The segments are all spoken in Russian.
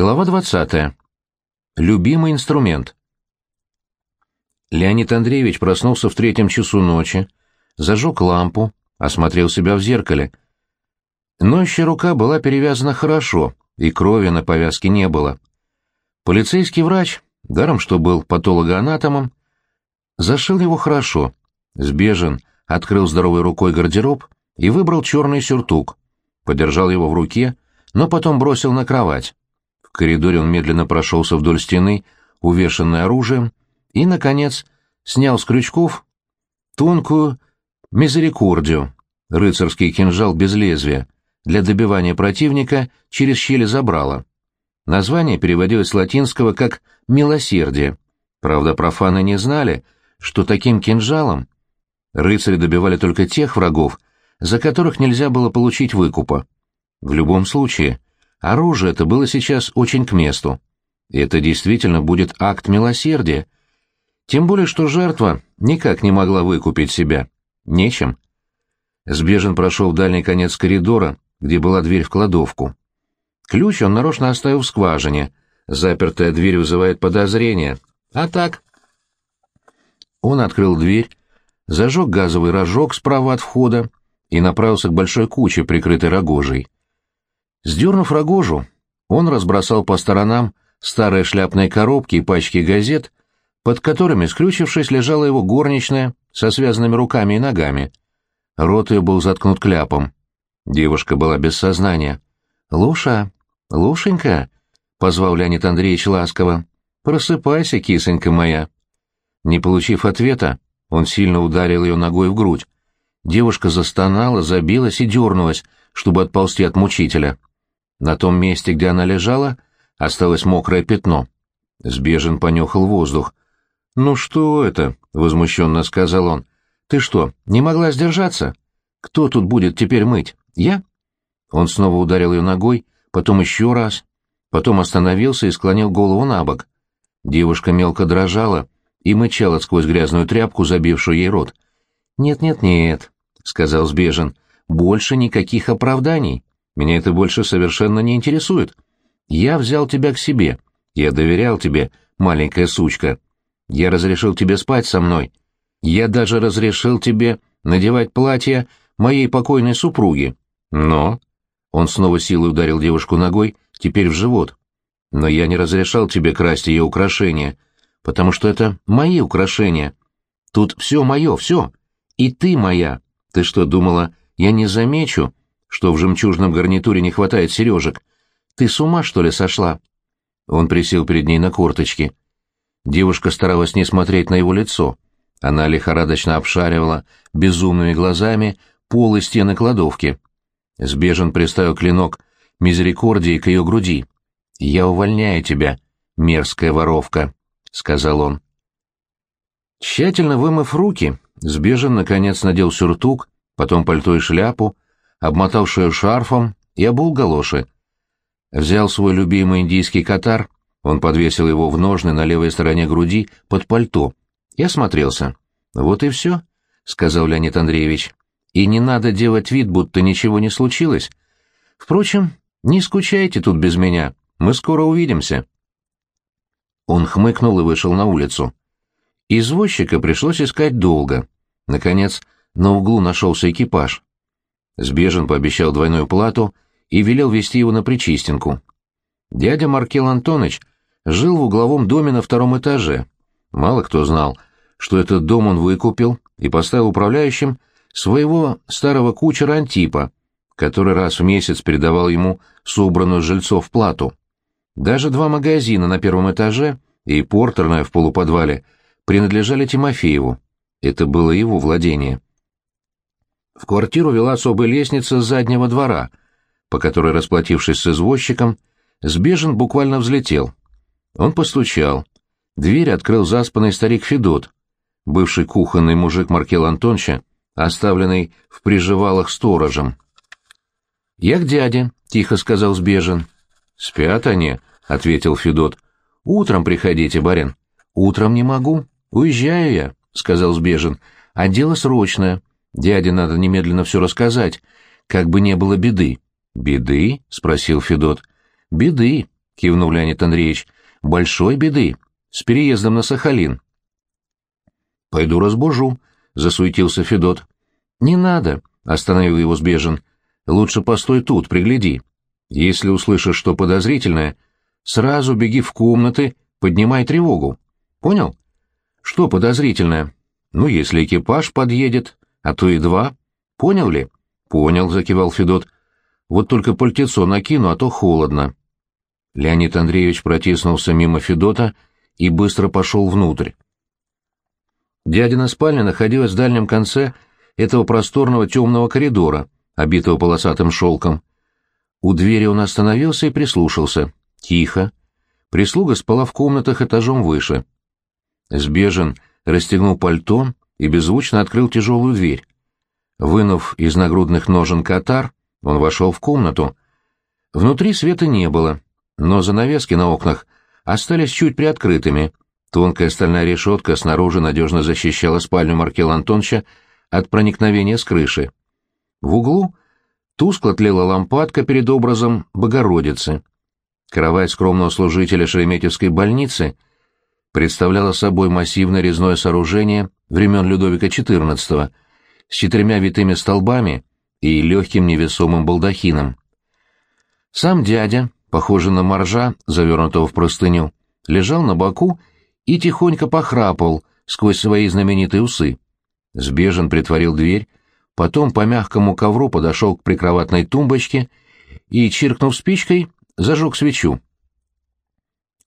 Глава 20. Любимый инструмент. Леонид Андреевич проснулся в третьем часу ночи, зажег лампу, осмотрел себя в зеркале. Ноющая рука была перевязана хорошо, и крови на повязке не было. Полицейский врач, даром что был патологоанатомом, зашил его хорошо. Сбежен, открыл здоровой рукой гардероб и выбрал черный сюртук. Подержал его в руке, но потом бросил на кровать. В коридоре он медленно прошелся вдоль стены, увешанной оружием, и, наконец, снял с крючков тонкую мизерикордию, рыцарский кинжал без лезвия, для добивания противника через щели забрала. Название переводилось с латинского как «милосердие». Правда, профаны не знали, что таким кинжалом рыцари добивали только тех врагов, за которых нельзя было получить выкупа. В любом случае, Оружие это было сейчас очень к месту. Это действительно будет акт милосердия. Тем более, что жертва никак не могла выкупить себя. Нечем. Сбежен прошел в дальний конец коридора, где была дверь в кладовку. Ключ он нарочно оставил в скважине. Запертая дверь вызывает подозрения. А так... Он открыл дверь, зажег газовый рожок справа от входа и направился к большой куче, прикрытой рогожей. Сдернув рогожу, он разбросал по сторонам старые шляпные коробки и пачки газет, под которыми, скрючившись, лежала его горничная со связанными руками и ногами. Рот ее был заткнут кляпом. Девушка была без сознания. «Луша, Лушенька!» — позвал Леонид Андреевич ласково. «Просыпайся, кисонька моя!» Не получив ответа, он сильно ударил ее ногой в грудь. Девушка застонала, забилась и дернулась, чтобы отползти от мучителя. На том месте, где она лежала, осталось мокрое пятно. Сбежен понюхал воздух. «Ну что это?» — возмущенно сказал он. «Ты что, не могла сдержаться? Кто тут будет теперь мыть? Я?» Он снова ударил ее ногой, потом еще раз, потом остановился и склонил голову на бок. Девушка мелко дрожала и мычала сквозь грязную тряпку, забившую ей рот. «Нет-нет-нет», — сказал Сбежен, — «больше никаких оправданий. Меня это больше совершенно не интересует. Я взял тебя к себе. Я доверял тебе, маленькая сучка. Я разрешил тебе спать со мной. Я даже разрешил тебе надевать платье моей покойной супруги. Но...» Он снова силой ударил девушку ногой, теперь в живот. «Но я не разрешал тебе красть ее украшения, потому что это мои украшения. Тут все мое, все. И ты моя. Ты что, думала, я не замечу, что в жемчужном гарнитуре не хватает сережек. Ты с ума, что ли, сошла?» Он присел перед ней на корточки. Девушка старалась не смотреть на его лицо. Она лихорадочно обшаривала безумными глазами пол и стены кладовки. Сбежен приставил клинок мизерикордии к ее груди. «Я увольняю тебя, мерзкая воровка», — сказал он. Тщательно вымыв руки, Сбежен, наконец, надел сюртук, потом пальто и шляпу, обмотал шею шарфом и обул галоши. Взял свой любимый индийский катар, он подвесил его в ножны на левой стороне груди под пальто и осмотрелся. «Вот и все», — сказал Леонид Андреевич. «И не надо делать вид, будто ничего не случилось. Впрочем, не скучайте тут без меня, мы скоро увидимся». Он хмыкнул и вышел на улицу. Извозчика пришлось искать долго. Наконец, на углу нашелся экипаж. Сбежен пообещал двойную плату и велел вести его на Причистенку. Дядя Маркел Антонович жил в угловом доме на втором этаже. Мало кто знал, что этот дом он выкупил и поставил управляющим своего старого кучера Антипа, который раз в месяц передавал ему собранную жильцов плату. Даже два магазина на первом этаже и портерная в полуподвале принадлежали Тимофееву. Это было его владение. В квартиру вела особая лестница с заднего двора, по которой, расплатившись с извозчиком, Сбежен буквально взлетел. Он постучал. Дверь открыл заспанный старик Федот, бывший кухонный мужик Маркел Антоновича, оставленный в приживалах сторожем. «Я к дяде», — тихо сказал Сбежен. «Спят они», — ответил Федот. «Утром приходите, барин». «Утром не могу. Уезжаю я», — сказал Сбежен. «А дело срочное. Дяде надо немедленно все рассказать, как бы не было беды. «Беды?» — спросил Федот. «Беды. кивнул Леонид Андреевич. Большой беды. С переездом на Сахалин. Пойду разбужу, засуетился Федот. Не надо, остановил его Сбежин. Лучше постой тут, пригляди. Если услышишь что подозрительное, сразу беги в комнаты, поднимай тревогу. Понял? Что подозрительное? Ну, если экипаж подъедет, а то и два. Понял ли? Понял, закивал Федот. Вот только пальтецо накину, а то холодно. Леонид Андреевич протиснулся мимо Федота и быстро пошел внутрь. Дядина спальня находилась в дальнем конце этого просторного темного коридора, обитого полосатым шелком. У двери он остановился и прислушался. Тихо. Прислуга спала в комнатах этажом выше. Сбежен расстегнул пальто и беззвучно открыл тяжелую дверь. Вынув из нагрудных ножен катар, он вошел в комнату. Внутри света не было, но занавески на окнах остались чуть приоткрытыми. Тонкая стальная решетка снаружи надежно защищала спальню Маркела Антоновича от проникновения с крыши. В углу тускло тлела лампадка перед образом Богородицы. Кровать скромного служителя Шереметьевской больницы представляла собой массивное резное сооружение времен Людовика XIV с четырьмя витыми столбами и легким невесомым балдахином. Сам дядя, похожий на моржа, завернутого в простыню, лежал на боку и тихонько похрапал сквозь свои знаменитые усы. Сбежен притворил дверь, потом по мягкому ковру подошел к прикроватной тумбочке и, чиркнув спичкой, зажег свечу.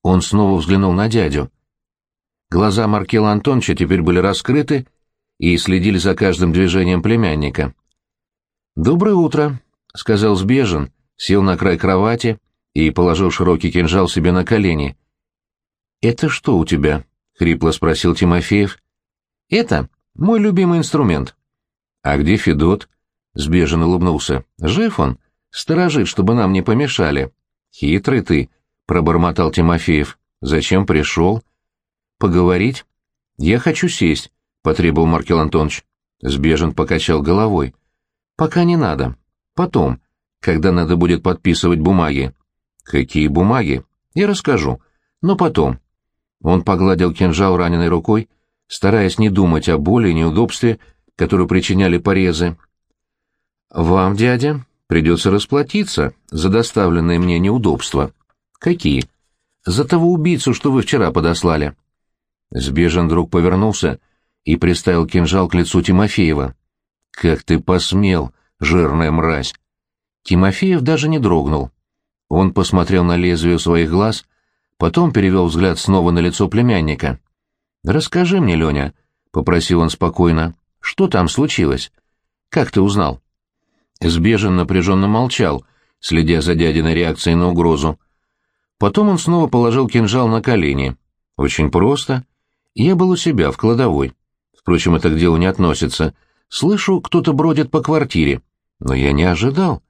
Он снова взглянул на дядю. Глаза Маркела Антоновича теперь были раскрыты и следили за каждым движением племянника. «Доброе утро», — сказал Сбежин, сел на край кровати и положил широкий кинжал себе на колени. «Это что у тебя?» — хрипло спросил Тимофеев. «Это мой любимый инструмент». «А где Федот?» — Сбежин улыбнулся. «Жив он? Сторожит, чтобы нам не помешали». «Хитрый ты», — пробормотал Тимофеев. «Зачем пришел?» «Поговорить?» «Я хочу сесть», — потребовал Маркел Антонович. Сбежин покачал головой. Пока не надо. Потом, когда надо будет подписывать бумаги. Какие бумаги? Я расскажу. Но потом. Он погладил кинжал раненой рукой, стараясь не думать о боли и неудобстве, которую причиняли порезы. «Вам, дядя, придется расплатиться за доставленные мне неудобства». «Какие?» «За того убийцу, что вы вчера подослали». Сбежен друг повернулся и приставил кинжал к лицу Тимофеева. «Как ты посмел, жирная мразь!» Тимофеев даже не дрогнул. Он посмотрел на лезвие своих глаз, потом перевел взгляд снова на лицо племянника. «Расскажи мне, Леня», — попросил он спокойно, — «что там случилось? Как ты узнал?» Сбежен напряженно молчал, следя за дядиной реакцией на угрозу. Потом он снова положил кинжал на колени. «Очень просто. Я был у себя, в кладовой. Впрочем, это к делу не относится. Слышу, кто-то бродит по квартире. Но я не ожидал.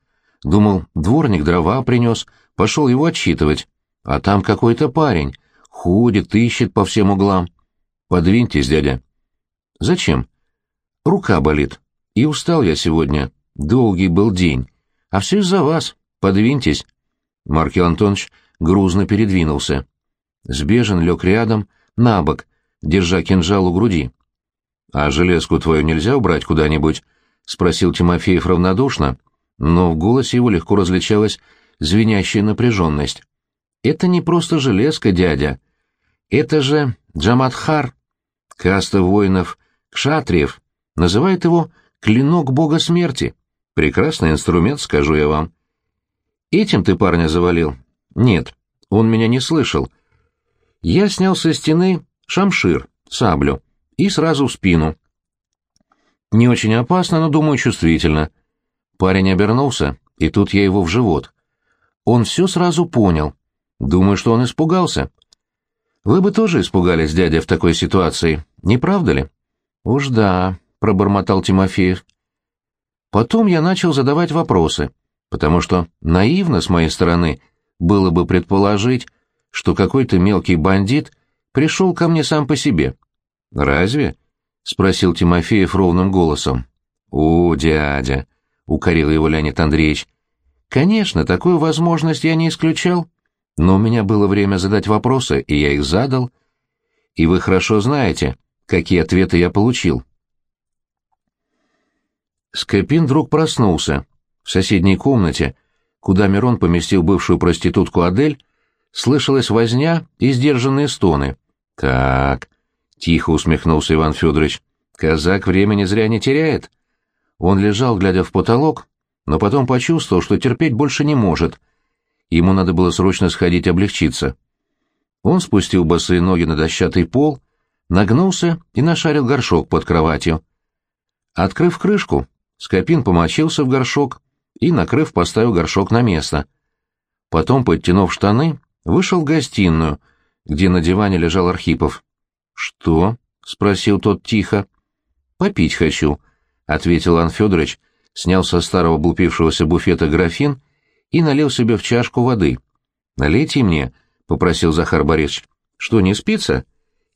Думал, дворник дрова принес, пошел его отчитывать. А там какой-то парень. Ходит, ищет по всем углам. Подвиньтесь, дядя. Зачем? Рука болит. И устал я сегодня. Долгий был день. А все из-за вас. Подвиньтесь. Маркел Антонович грузно передвинулся. Сбежен лег рядом, на бок, держа кинжал у груди. «А железку твою нельзя убрать куда-нибудь?» — спросил Тимофеев равнодушно, но в голосе его легко различалась звенящая напряженность. «Это не просто железка, дядя. Это же Джамадхар, каста воинов Кшатриев, называет его «клинок бога смерти». Прекрасный инструмент, скажу я вам. Этим ты парня завалил? Нет, он меня не слышал. Я снял со стены шамшир, саблю и сразу в спину. Не очень опасно, но, думаю, чувствительно. Парень обернулся, и тут я его в живот. Он все сразу понял. Думаю, что он испугался. Вы бы тоже испугались, дядя, в такой ситуации, не правда ли? Уж да, пробормотал Тимофеев. Потом я начал задавать вопросы, потому что наивно с моей стороны было бы предположить, что какой-то мелкий бандит пришел ко мне сам по себе. «Разве?» — спросил Тимофеев ровным голосом. «О, дядя!» — укорил его Леонид Андреевич. «Конечно, такую возможность я не исключал. но у меня было время задать вопросы, и я их задал, и вы хорошо знаете, какие ответы я получил. Скопин вдруг проснулся. В соседней комнате, куда Мирон поместил бывшую проститутку Адель, слышалась возня и сдержанные стоны. «Так», — тихо усмехнулся Иван Федорович, — «казак времени зря не теряет». Он лежал, глядя в потолок, но потом почувствовал, что терпеть больше не может. Ему надо было срочно сходить облегчиться. Он спустил босые ноги на дощатый пол, нагнулся и нашарил горшок под кроватью. Открыв крышку, Скопин помочился в горшок и, накрыв, поставил горшок на место. Потом, подтянув штаны, вышел в гостиную, где на диване лежал Архипов. «Что?» — спросил тот тихо. «Попить хочу», — ответил Ан Федорович, снял со старого облупившегося буфета графин и налил себе в чашку воды. «Налейте мне», — попросил Захар Борисович. «Что, не спится?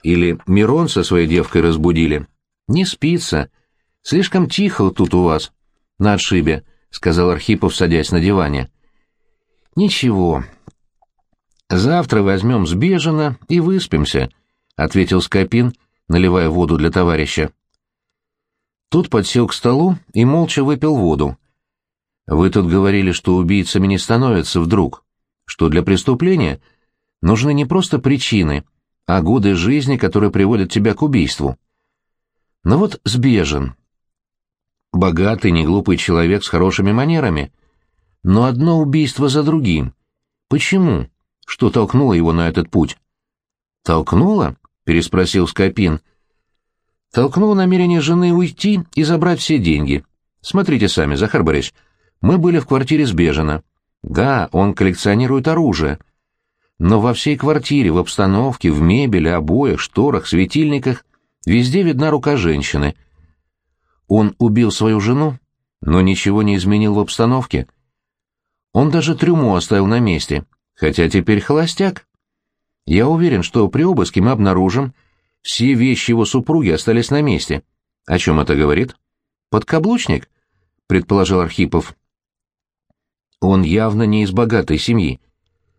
Или Мирон со своей девкой разбудили?» «Не спится», Слишком тихо тут у вас, на отшибе, — сказал Архипов, садясь на диване. — Ничего. Завтра возьмем сбежено и выспимся, — ответил Скопин, наливая воду для товарища. Тут подсел к столу и молча выпил воду. Вы тут говорили, что убийцами не становятся вдруг, что для преступления нужны не просто причины, а годы жизни, которые приводят тебя к убийству. Но вот сбежен, богатый, неглупый человек с хорошими манерами. Но одно убийство за другим. Почему? Что толкнуло его на этот путь? «Толкнуло?» — переспросил Скопин. «Толкнуло намерение жены уйти и забрать все деньги. Смотрите сами, Захар Борисович, мы были в квартире Сбежина. Да, он коллекционирует оружие. Но во всей квартире, в обстановке, в мебели, обоях, шторах, светильниках везде видна рука женщины — он убил свою жену, но ничего не изменил в обстановке. Он даже трюму оставил на месте, хотя теперь холостяк. Я уверен, что при обыске мы обнаружим, все вещи его супруги остались на месте. О чем это говорит? Подкаблучник? предположил Архипов. Он явно не из богатой семьи.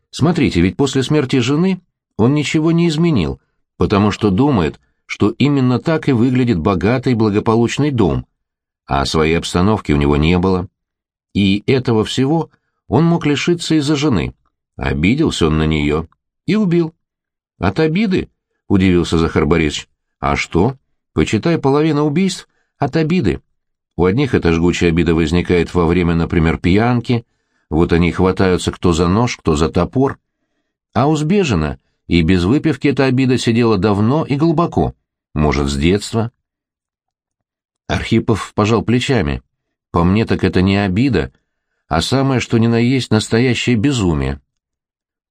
Смотрите, ведь после смерти жены он ничего не изменил, потому что думает, что именно так и выглядит богатый благополучный дом, а своей обстановки у него не было. И этого всего он мог лишиться из-за жены. Обиделся он на нее и убил. От обиды? — удивился Захар Борисович. А что? Почитай, половина убийств от обиды. У одних эта жгучая обида возникает во время, например, пьянки, вот они хватаются кто за нож, кто за топор. А у Сбежина и без выпивки эта обида сидела давно и глубоко, может, с детства. Архипов пожал плечами. По мне так это не обида, а самое, что ни на есть настоящее безумие.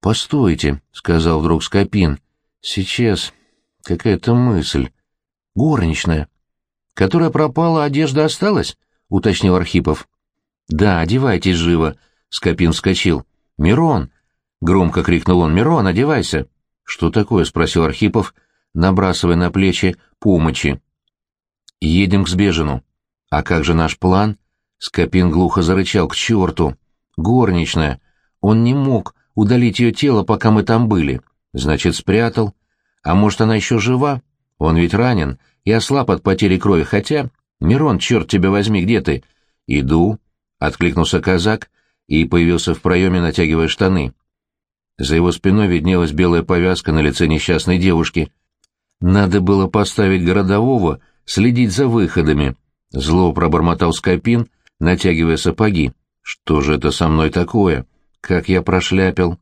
«Постойте», — сказал вдруг Скопин, — «сейчас какая-то мысль. Горничная. Которая пропала, одежда осталась?» — уточнил Архипов. «Да, одевайтесь живо», — Скопин вскочил. «Мирон!» — громко крикнул он. «Мирон, одевайся!» «Что такое?» — спросил Архипов, набрасывая на плечи помощи. «Едем к Сбежину». «А как же наш план?» Скопин глухо зарычал. «К черту! Горничная! Он не мог удалить ее тело, пока мы там были. Значит, спрятал. А может, она еще жива? Он ведь ранен и ослаб от потери крови, хотя... Мирон, черт тебя возьми, где ты?» «Иду», — откликнулся казак и появился в проеме, натягивая штаны. За его спиной виднелась белая повязка на лице несчастной девушки. Надо было поставить городового, следить за выходами. Зло пробормотал Скопин, натягивая сапоги. Что же это со мной такое? Как я прошляпил?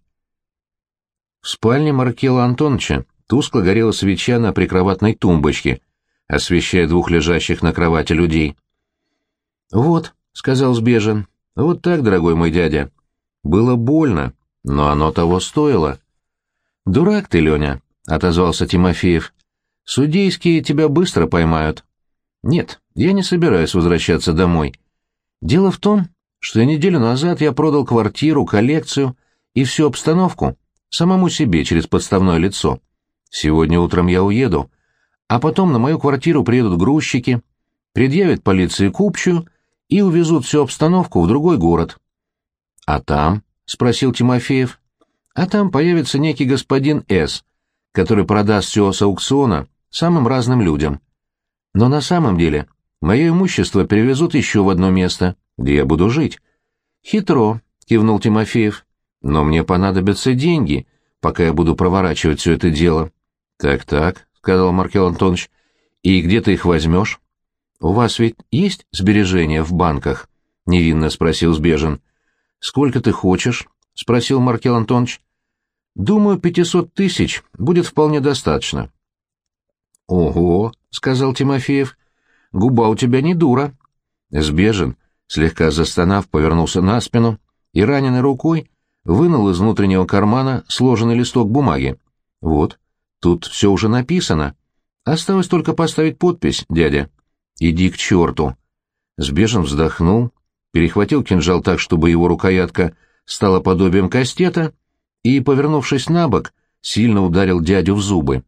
В спальне Маркела Антоновича тускло горела свеча на прикроватной тумбочке, освещая двух лежащих на кровати людей. «Вот», — сказал Сбежин, — «вот так, дорогой мой дядя. Было больно, но оно того стоило». «Дурак ты, Леня», — отозвался Тимофеев. Судейские тебя быстро поймают. Нет, я не собираюсь возвращаться домой. Дело в том, что неделю назад я продал квартиру, коллекцию и всю обстановку самому себе через подставное лицо. Сегодня утром я уеду, а потом на мою квартиру приедут грузчики, предъявят полиции купчую и увезут всю обстановку в другой город. — А там? — спросил Тимофеев. — а там появится некий господин С, который продаст все с аукциона самым разным людям. Но на самом деле мое имущество перевезут еще в одно место, где я буду жить. Хитро, кивнул Тимофеев. Но мне понадобятся деньги, пока я буду проворачивать все это дело. Так-так, сказал Маркел Антонович. И где ты их возьмешь? У вас ведь есть сбережения в банках? Невинно спросил Сбежин. Сколько ты хочешь? Спросил Маркел Антонович. Думаю, пятисот тысяч будет вполне достаточно. Ого, сказал Тимофеев. Губа у тебя не дура. Сбежин, слегка застонав, повернулся на спину и раненой рукой вынул из внутреннего кармана сложенный листок бумаги. Вот, тут все уже написано. Осталось только поставить подпись, дядя. Иди к черту. Сбежен вздохнул, перехватил кинжал так, чтобы его рукоятка стала подобием кастета, и, повернувшись на бок, сильно ударил дядю в зубы.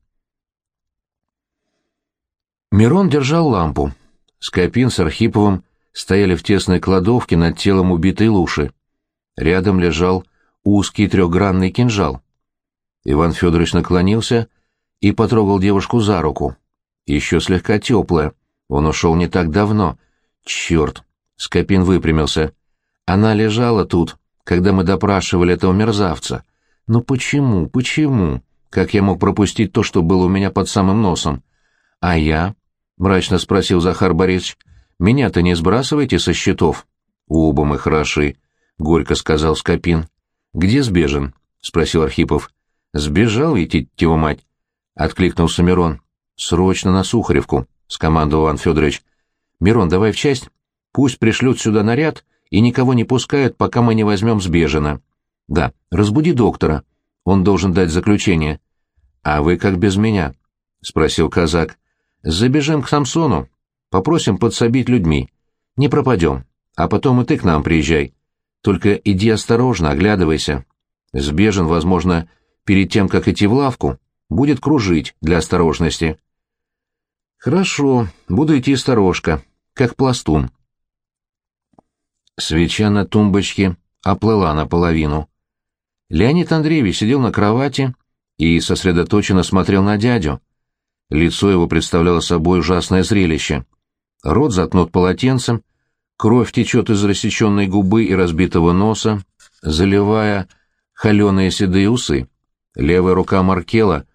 Мирон держал лампу. Скопин с Архиповым стояли в тесной кладовке над телом убитой Луши. Рядом лежал узкий трехгранный кинжал. Иван Федорович наклонился и потрогал девушку за руку. Еще слегка теплая. Он ушел не так давно. Черт! Скопин выпрямился. Она лежала тут, когда мы допрашивали этого мерзавца. Но почему, почему? Как я мог пропустить то, что было у меня под самым носом? А я? — мрачно спросил Захар Борисович. Меня-то не сбрасывайте со счетов. Оба мы хороши, — горько сказал Скопин. «Где сбежен?» — спросил Архипов. «Сбежал, идти его мать!» — откликнулся Мирон. «Срочно на Сухаревку!» — скомандовал Иван Федорович. «Мирон, давай в часть. Пусть пришлют сюда наряд и никого не пускают, пока мы не возьмем сбежена. Да, разбуди доктора. Он должен дать заключение». «А вы как без меня?» — спросил казак. «Забежим к Самсону. Попросим подсобить людьми. Не пропадем. А потом и ты к нам приезжай. Только иди осторожно, оглядывайся. Сбежен, возможно, перед тем, как идти в лавку, будет кружить для осторожности. Хорошо, буду идти сторожка, как пластун. Свеча на тумбочке оплыла наполовину. Леонид Андреевич сидел на кровати и сосредоточенно смотрел на дядю. Лицо его представляло собой ужасное зрелище. Рот заткнут полотенцем, Кровь течет из рассеченной губы и разбитого носа, заливая холеные седые усы. Левая рука Маркела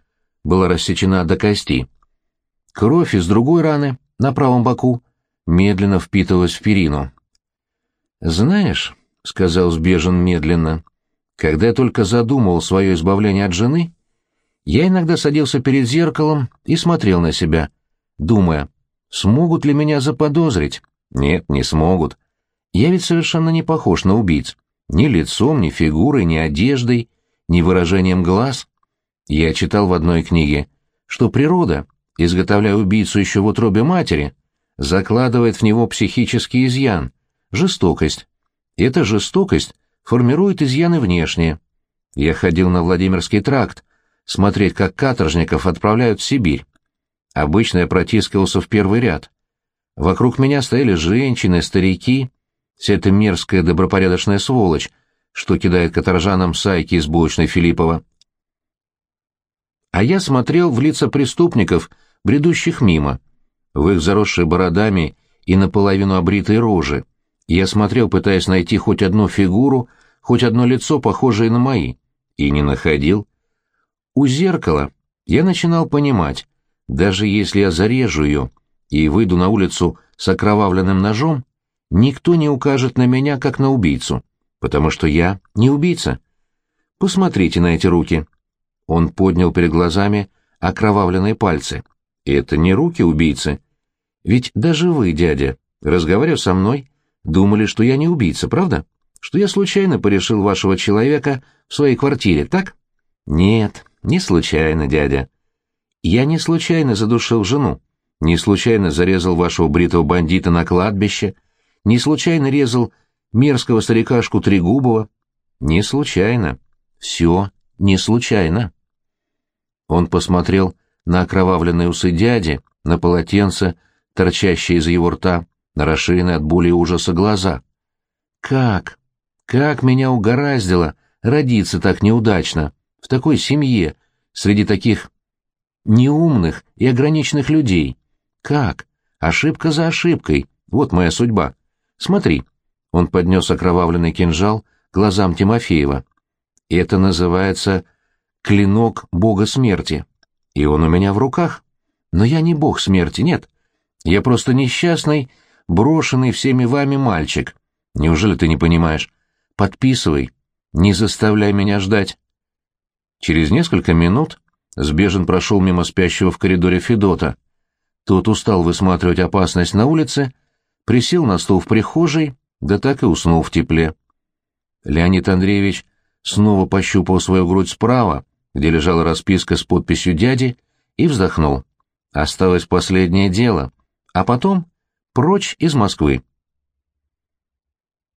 была рассечена до кости. Кровь из другой раны, на правом боку, медленно впитывалась в перину. «Знаешь», — сказал Сбежен медленно, — «когда я только задумывал свое избавление от жены, я иногда садился перед зеркалом и смотрел на себя, думая, смогут ли меня заподозрить, нет, не смогут. Я ведь совершенно не похож на убийц. Ни лицом, ни фигурой, ни одеждой, ни выражением глаз. Я читал в одной книге, что природа, изготовляя убийцу еще в утробе матери, закладывает в него психический изъян, жестокость. Эта жестокость формирует изъяны внешние. Я ходил на Владимирский тракт, смотреть, как каторжников отправляют в Сибирь. Обычно я протискивался в первый ряд. Вокруг меня стояли женщины, старики, вся эта мерзкая добропорядочная сволочь, что кидает каторжанам сайки из булочной Филиппова. А я смотрел в лица преступников, бредущих мимо, в их заросшие бородами и наполовину обритые рожи. Я смотрел, пытаясь найти хоть одну фигуру, хоть одно лицо, похожее на мои, и не находил. У зеркала я начинал понимать, даже если я зарежу ее, и выйду на улицу с окровавленным ножом, никто не укажет на меня как на убийцу, потому что я не убийца. Посмотрите на эти руки. Он поднял перед глазами окровавленные пальцы. Это не руки убийцы. Ведь даже вы, дядя, разговаривая со мной, думали, что я не убийца, правда? Что я случайно порешил вашего человека в своей квартире, так? Нет, не случайно, дядя. Я не случайно задушил жену не случайно зарезал вашего бритого бандита на кладбище, не случайно резал мерзкого старикашку Трегубова. Не случайно. Все не случайно. Он посмотрел на окровавленные усы дяди, на полотенце, торчащее из его рта, на расширенные от боли и ужаса глаза. Как? Как меня угораздило родиться так неудачно, в такой семье, среди таких неумных и ограниченных людей? Как? Ошибка за ошибкой. Вот моя судьба. Смотри. Он поднес окровавленный кинжал глазам Тимофеева. Это называется клинок бога смерти. И он у меня в руках. Но я не бог смерти, нет. Я просто несчастный, брошенный всеми вами мальчик. Неужели ты не понимаешь? Подписывай. Не заставляй меня ждать. Через несколько минут Сбежин прошел мимо спящего в коридоре Федота. Тот устал высматривать опасность на улице, присел на стул в прихожей, да так и уснул в тепле. Леонид Андреевич снова пощупал свою грудь справа, где лежала расписка с подписью дяди, и вздохнул. Осталось последнее дело, а потом прочь из Москвы.